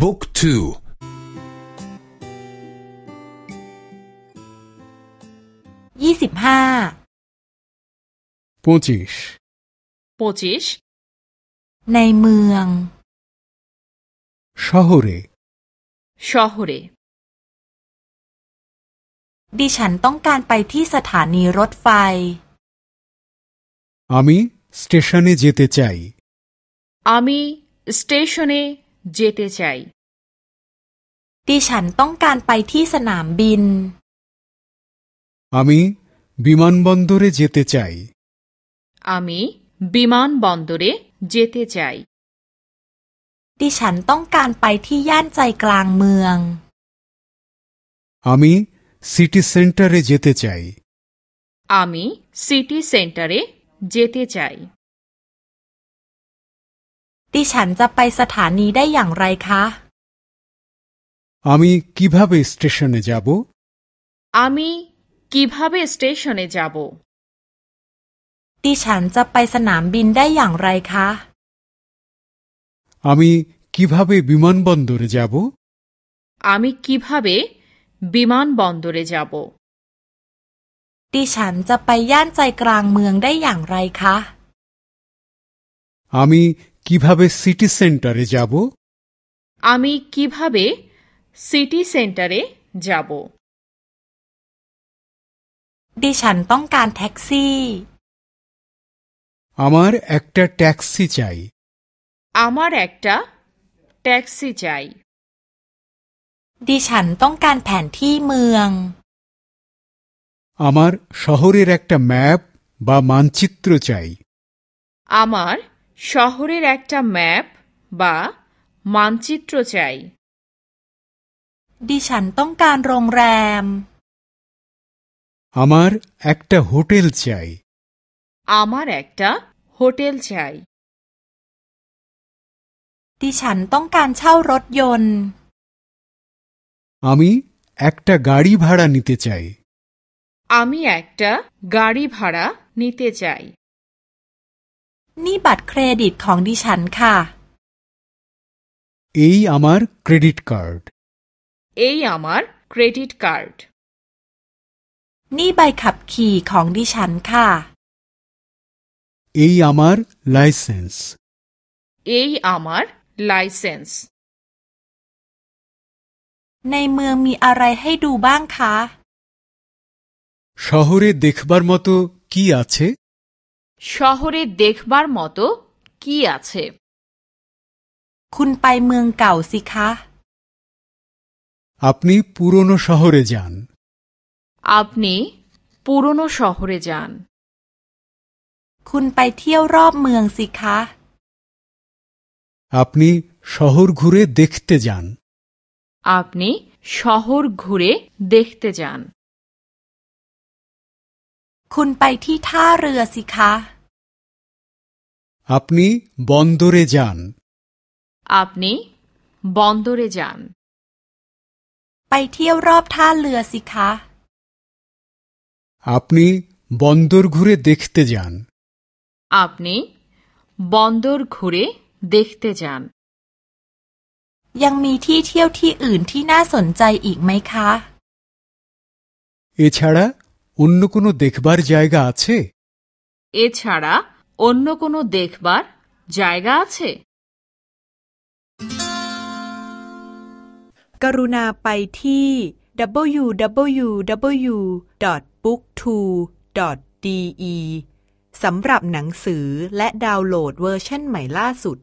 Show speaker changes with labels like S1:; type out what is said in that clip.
S1: บุ๊กทูยี่สิบห้าปจิช
S2: ปจิชในเมืองชาฮูเรชาฮูเรดิฉันต้องการไปที่สถานีรถไฟ
S1: อา আমি স ্เে শ เে যেতে চ
S2: อามีสเตชันเนจตชัยดิฉันต้องการไปที่สนามบิน
S1: อามีบิมานบอนดูเรเจเตชัย
S2: อามีบิมานบอนดูเรเจเตชัยดิฉันต้องการไปที่ย่านใจกลางเมือง
S1: อามีซิตี้เซ็นเตอร์เรเจเตชัย
S2: อามีซิตี้เซ็นเตอร์เรเจเตชัยดิฉันจะไปสถานีได้อย่างไรคะ
S1: อามีกีบับบีสเตชันเนจับโอ
S2: อามีกีบับบีสเตชันเนจับโอดิฉันจะไปสนามบินได้อย่างไรคะ
S1: อามีกี่บ้าบีบิมันบอนดูร์เนจับโอ
S2: อามีกี่บ้าบีบิมันบอนดูร์เนจับโอดิฉันจะไปย่านใจกลางเมืองได้อย่างไรคะ
S1: อามี কিভাবে সিটি সেন্টারে যাব
S2: আমি কিভাবে সিটি সেন্টারে যাব ট্যাক্সি
S1: আমার একটা ট্যাক্সি চাই
S2: আমার একটা ট্যাক্সি চাই ดิฉันต้องการแผนที่เมือง
S1: আমার শহরের একটা ম্যাপ বা মানচিত্র চাই
S2: আমার শহরের একটা ম্যাপ বা মানচিত্র চাই ดิฉันต้องการโรงแรม
S1: আমার একটা হোটেল চাই
S2: আমার একটা হোটেল চাই ดิฉันต้องการเช่ารถยนต์
S1: আমি একটা গাড়ি ভাড়া নিতে চাই
S2: আমি একটা গাড়ি ভাড়া নিতে চাই นี่บัตรเครดิตของดิฉันค่ะ এই
S1: আমার ক্রেডিট কার্ড
S2: এই আমার ক্রেডিট কার্ড นี่ใบขับขี่ของดิฉันค่ะ
S1: এই আমার লাইসেন্স
S2: এই আমার লাইসেন্স ในเมืองมีอะไรให้ดูบ้างคะ
S1: শহরে দেখবার মতো কি আছে
S2: শহরে দেখবার মতো কি আছে
S1: আপনি পুরনো শহরে যান
S2: আপনি পুরনো শহরে যান
S1: আপনি শহর ঘুরে দেখতে যান
S2: আপনি শহর ঘুরে দেখতে যান คุณไปที่ท่าเรือสิคะ
S1: อาบนีบอนดูเรจาน
S2: อาบนีบอนดูเรจาน ไปเที่ยวรอบท่าเรือสิคะ
S1: อาบนีบอนดูร์ घ ูเรดิดตกเจาน
S2: อาบนีบอนดูร์ घ ูเรดิดตกเจานยังมีที่เที่ยวที่อื่นที่น่าสนใจอีกไหมคะ
S1: เอชาระ অন্য কোনো দেখবার জায়গা আছে
S2: এছাড়া অন্য কোনো দেখবার জায়গা আছে กรุณาไปที่ www.booktwo.de สำหรับหนังสือและดาวน์โหลดเวอร์ชันใหม่ล่าสุด